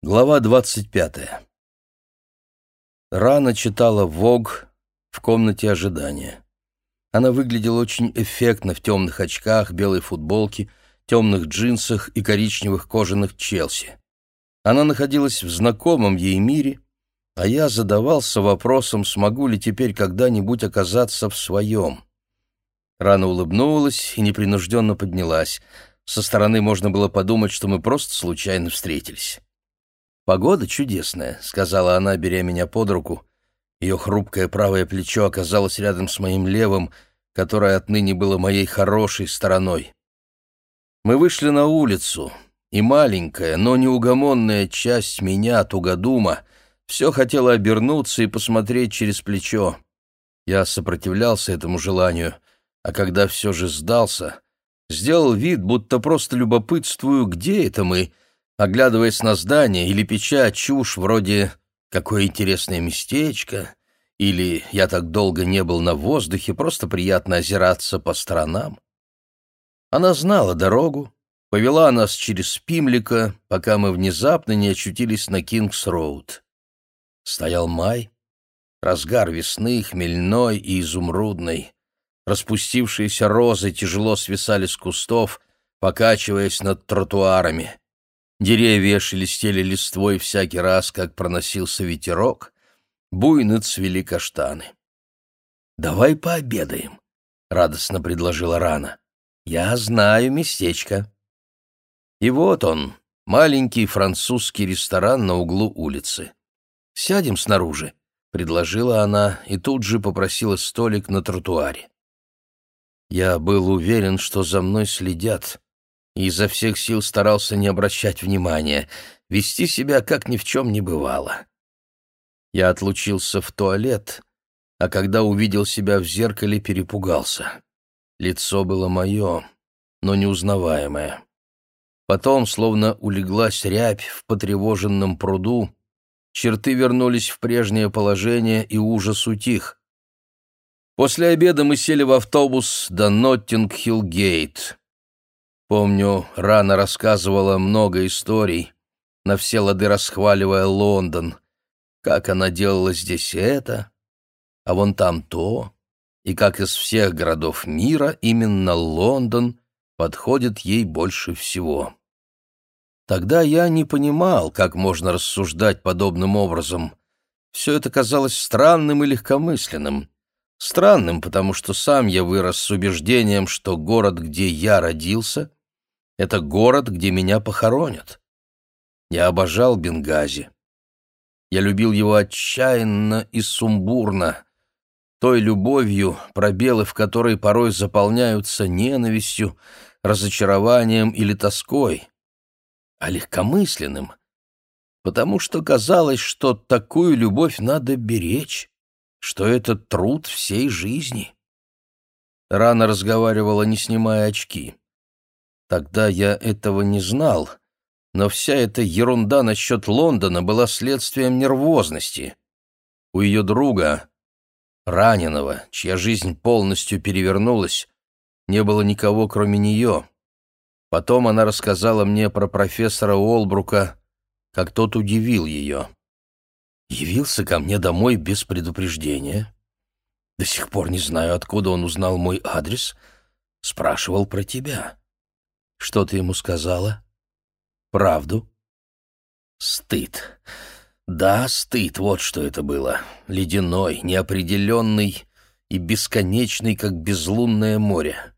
Глава двадцать пятая. Рана читала «Вог» в комнате ожидания. Она выглядела очень эффектно в темных очках, белой футболке, темных джинсах и коричневых кожаных Челси. Она находилась в знакомом ей мире, а я задавался вопросом, смогу ли теперь когда-нибудь оказаться в своем. Рана улыбнулась и непринужденно поднялась. Со стороны можно было подумать, что мы просто случайно встретились. «Погода чудесная», — сказала она, беря меня под руку. Ее хрупкое правое плечо оказалось рядом с моим левым, которое отныне было моей хорошей стороной. Мы вышли на улицу, и маленькая, но неугомонная часть меня, Тугодума, все хотела обернуться и посмотреть через плечо. Я сопротивлялся этому желанию, а когда все же сдался, сделал вид, будто просто любопытствую, где это мы, оглядываясь на здание или печа чушь вроде «какое интересное местечко», или «я так долго не был на воздухе, просто приятно озираться по сторонам». Она знала дорогу, повела нас через Пимлика, пока мы внезапно не очутились на Кингс-Роуд. Стоял май, разгар весны, хмельной и изумрудной. Распустившиеся розы тяжело свисали с кустов, покачиваясь над тротуарами. Деревья шелестели листвой всякий раз, как проносился ветерок, буйно цвели каштаны. «Давай пообедаем», — радостно предложила Рана. «Я знаю местечко». И вот он, маленький французский ресторан на углу улицы. «Сядем снаружи», — предложила она и тут же попросила столик на тротуаре. Я был уверен, что за мной следят, и изо всех сил старался не обращать внимания, вести себя, как ни в чем не бывало. Я отлучился в туалет, а когда увидел себя в зеркале, перепугался. Лицо было мое, но неузнаваемое. Потом, словно улеглась рябь в потревоженном пруду, черты вернулись в прежнее положение, и ужас утих. После обеда мы сели в автобус до Ноттинг-Хилл-Гейт. Помню, рано рассказывала много историй, на все лады расхваливая Лондон, как она делала здесь это, а вон там то, и как из всех городов мира именно Лондон подходит ей больше всего. Тогда я не понимал, как можно рассуждать подобным образом. Все это казалось странным и легкомысленным. Странным, потому что сам я вырос с убеждением, что город, где я родился, это город, где меня похоронят. Я обожал Бенгази. Я любил его отчаянно и сумбурно, той любовью, пробелы в которой порой заполняются ненавистью, разочарованием или тоской, а легкомысленным, потому что казалось, что такую любовь надо беречь, что это труд всей жизни. Рано разговаривала, не снимая очки. Тогда я этого не знал, но вся эта ерунда насчет Лондона была следствием нервозности. У ее друга, раненого, чья жизнь полностью перевернулась, не было никого, кроме нее. Потом она рассказала мне про профессора Уолбрука, как тот удивил ее. Явился ко мне домой без предупреждения. До сих пор не знаю, откуда он узнал мой адрес. Спрашивал про тебя. Что ты ему сказала? Правду? Стыд. Да, стыд, вот что это было. Ледяной, неопределенный и бесконечный, как безлунное море.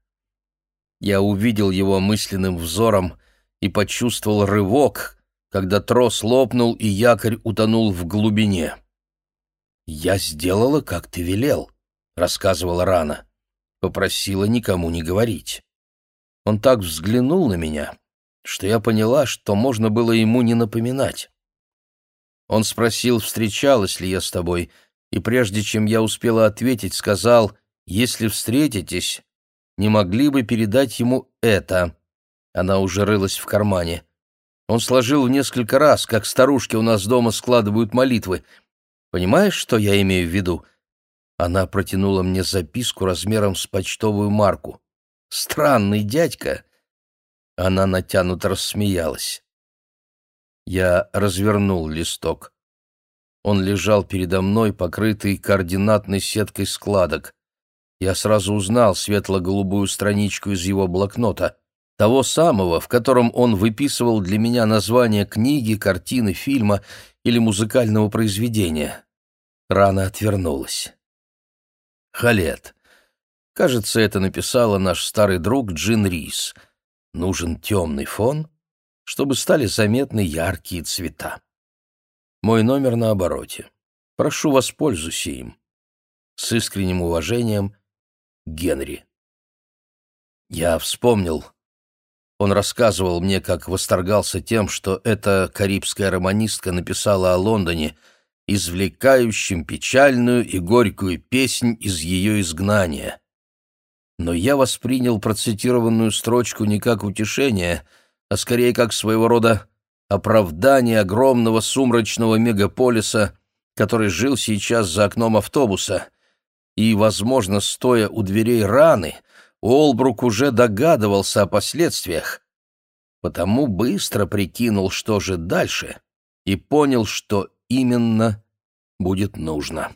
Я увидел его мысленным взором и почувствовал рывок, когда трос лопнул и якорь утонул в глубине. «Я сделала, как ты велел», — рассказывала Рана. Попросила никому не говорить. Он так взглянул на меня, что я поняла, что можно было ему не напоминать. Он спросил, встречалась ли я с тобой, и прежде чем я успела ответить, сказал, «Если встретитесь, не могли бы передать ему это?» Она уже рылась в кармане. Он сложил в несколько раз, как старушки у нас дома складывают молитвы. Понимаешь, что я имею в виду? Она протянула мне записку размером с почтовую марку. Странный дядька. Она натянуто рассмеялась. Я развернул листок. Он лежал передо мной, покрытый координатной сеткой складок. Я сразу узнал светло-голубую страничку из его блокнота, того самого, в котором он выписывал для меня название книги, картины, фильма или музыкального произведения. Рана отвернулась. Халет. Кажется, это написала наш старый друг Джин Рис. Нужен темный фон, чтобы стали заметны яркие цвета. Мой номер на обороте. Прошу, воспользуйся им. С искренним уважением, Генри. Я вспомнил. Он рассказывал мне, как восторгался тем, что эта карибская романистка написала о Лондоне, извлекающим печальную и горькую песнь из ее изгнания. Но я воспринял процитированную строчку не как утешение, а скорее как своего рода оправдание огромного сумрачного мегаполиса, который жил сейчас за окном автобуса — и, возможно, стоя у дверей раны, Олбрук уже догадывался о последствиях, потому быстро прикинул, что же дальше, и понял, что именно будет нужно.